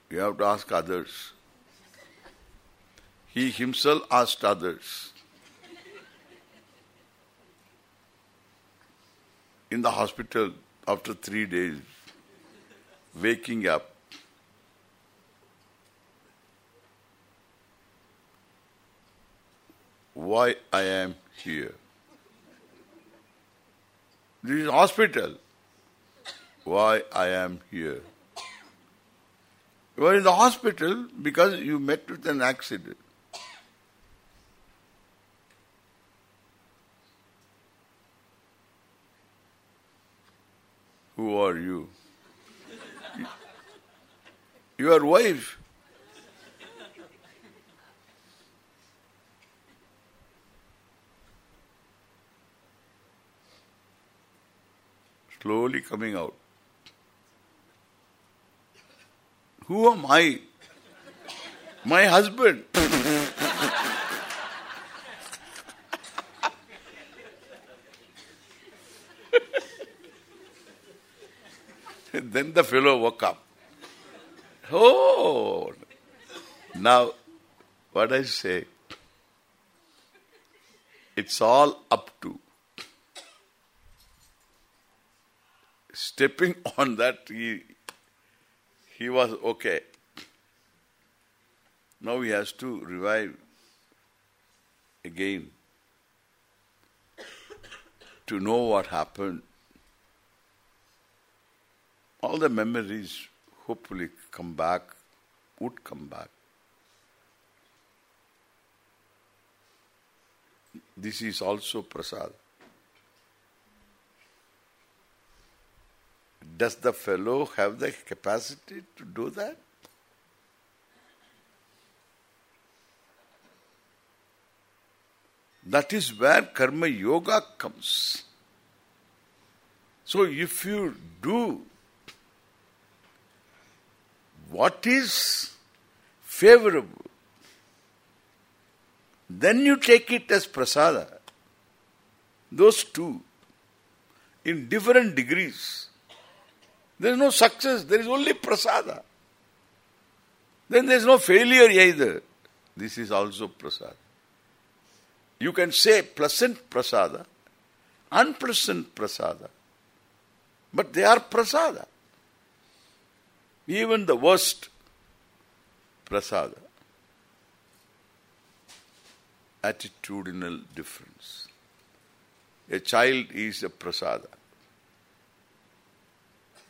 You have to ask others. He himself asked others. In the hospital, after three days, waking up, why I am here. This is hospital. Why I am here. You are in the hospital because you met with an accident. Who are you? Your wife. Slowly coming out. Who am I? My husband. then the fellow woke up. Oh! Now, what I say, it's all up to stepping on that he he was okay. Now he has to revive again to know what happened. All the memories hopefully come back, would come back. This is also prasad. Does the fellow have the capacity to do that? That is where karma yoga comes. So if you do what is favorable, then you take it as prasada. Those two, in different degrees. There is no success, there is only prasada. Then there is no failure either. This is also prasada. You can say pleasant prasada, unpleasant prasada. But they are prasada. Even the worst prasada. Attitudinal difference. A child is a prasada.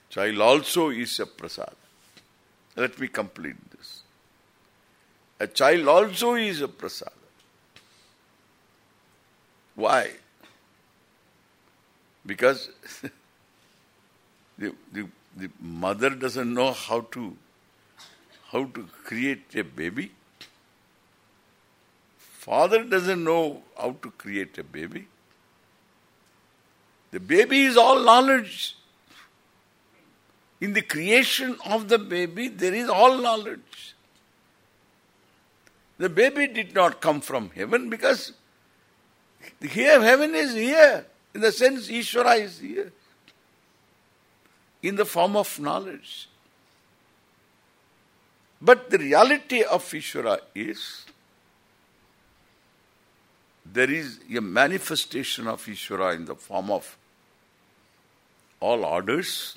Child also is a prasad. Let me complete this. A child also is a prasad. Why? Because the, the, the mother doesn't know how to how to create a baby. Father doesn't know how to create a baby. The baby is all knowledge. In the creation of the baby, there is all knowledge. The baby did not come from heaven because here heaven is here. In the sense Ishvara is here. In the form of knowledge. But the reality of Ishvara is there is a manifestation of Ishvara in the form of all orders,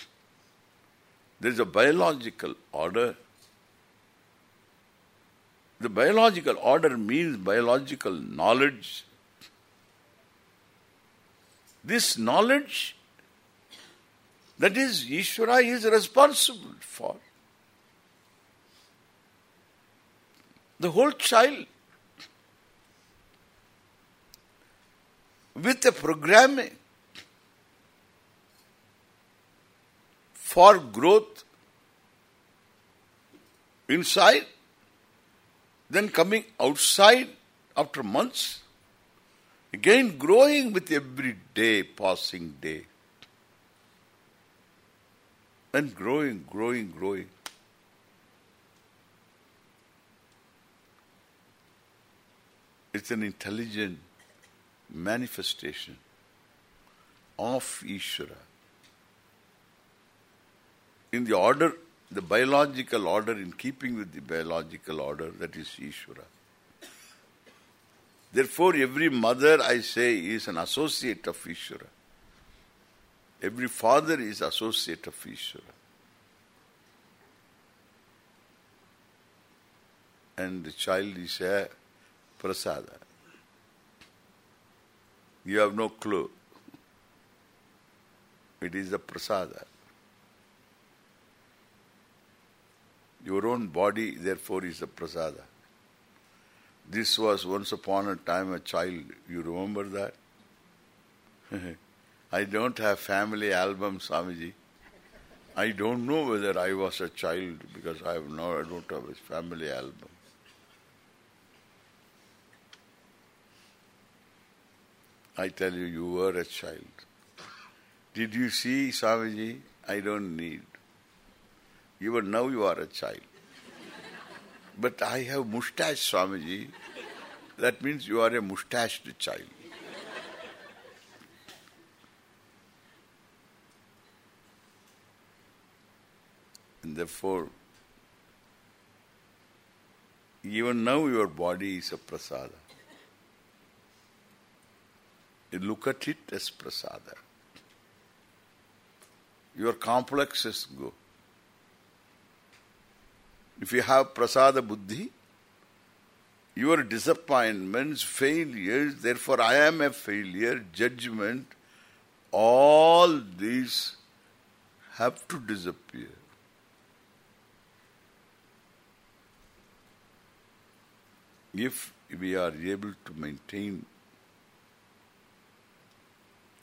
there is a biological order. The biological order means biological knowledge. This knowledge, that is, Ishvara is responsible for. The whole child. With a programming for growth inside, then coming outside after months, again growing with every day, passing day. And growing, growing, growing. It's an intelligent manifestation of Ishvara. In the order, the biological order, in keeping with the biological order, that is Ishvara. Therefore, every mother, I say, is an associate of Ishvara. Every father is associate of Ishvara. And the child is a prasada. You have no clue. It is a prasada. Your own body, therefore, is a prasada. This was once upon a time a child. You remember that? I don't have family album, Swamiji. I don't know whether I was a child because I have no, I don't have a family album. I tell you, you were a child. Did you see, Swamiji? I don't need. Even now you are a child. But I have mustache, Swamiji. That means you are a mustached child. And therefore, even now your body is a prasada. You look at it as prasada. Your complexes go. If you have prasada buddhi, your disappointments, failures, therefore I am a failure, judgment, all these have to disappear. If we are able to maintain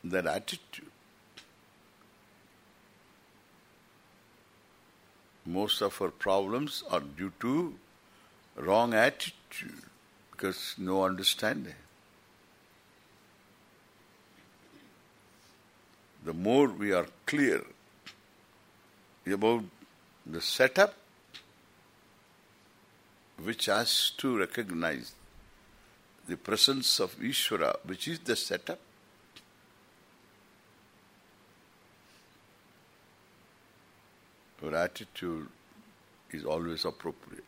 that attitude, most of our problems are due to wrong attitude because no understanding. The more we are clear about the setup which has to recognize the presence of Ishvara, which is the setup, attitude is always appropriate.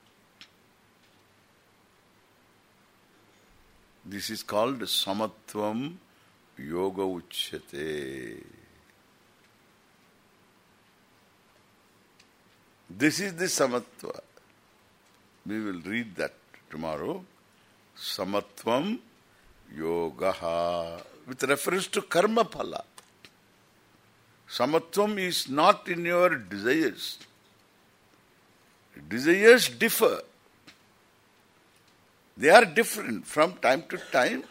This is called samatvam yoga uchyate. This is the samatva. We will read that tomorrow. Samatvam yogaha with reference to karma phala. Samatvam is not in your desires. Desires differ. They are different from time to time.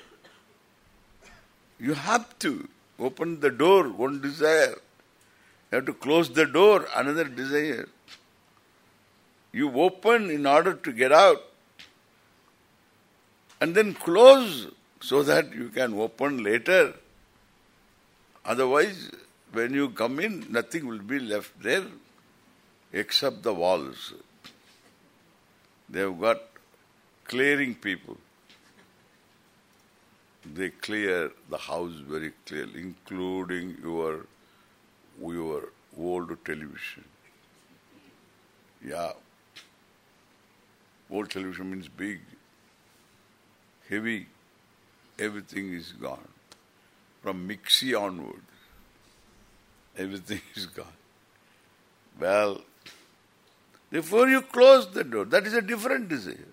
You have to open the door, one desire. You have to close the door, another desire. You open in order to get out. And then close so that you can open later. Otherwise, when you come in, nothing will be left there except the walls. They have got clearing people. They clear the house very clearly, including your your old television. Yeah. Old television means big, heavy, everything is gone. From mixie onward, everything is gone. Well, before you close the door, that is a different desire.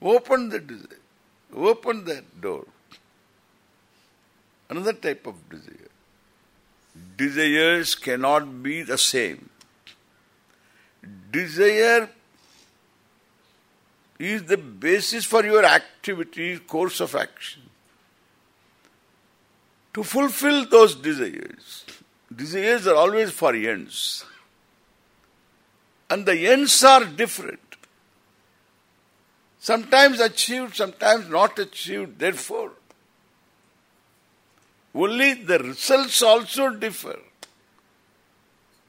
Open the desire. Open that door. Another type of desire. Desires cannot be the same. Desire is the basis for your activity, course of action. To fulfill those desires. Desires are always for ends. And the ends are different. Sometimes achieved, sometimes not achieved. Therefore, only the results also differ.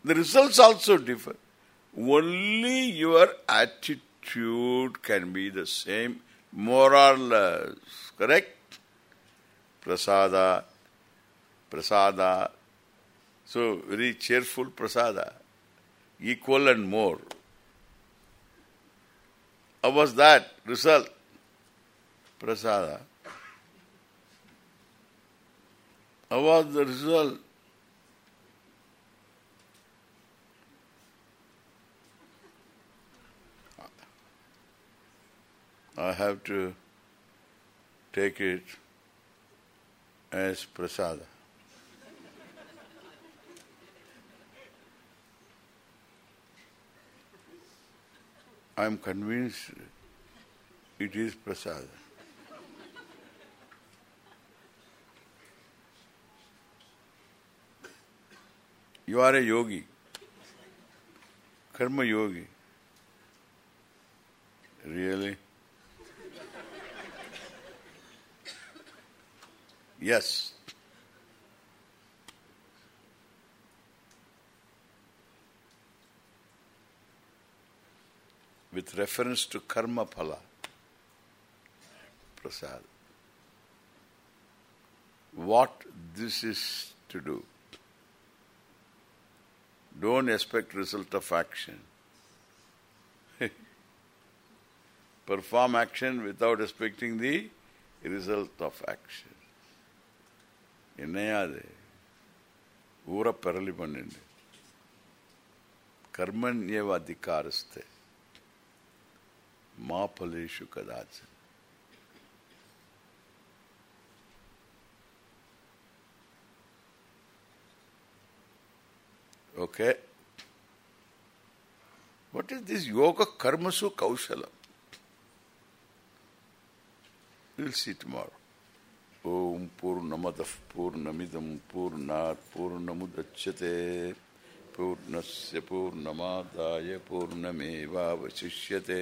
The results also differ. Only your attitude can be the same, more or less. Correct? Prasada, prasada. So, very cheerful prasada. Equal and more. How was that result? Prasada. How was the result? I have to take it as prasada. I am convinced it is prasad. You are a yogi, karma yogi. Really? Yes. With reference to karma phala, prasad. What this is to do. Don't expect result of action. Perform action without expecting the result of action. என்னையா அது ஊரை பெரளி பண்ணிண்டு கர்மண்யவ அதிகாரஸ்தே मा फलेशु कदाच okay what is this योग कर्मसु कौशल will see tomorrow ओम पूर्णमद पूर्णमिदम पूर्णा पूर्ण मुदच्यते पूर्णस्य पूर्णमादाय पूर्णमेवावशिष्यते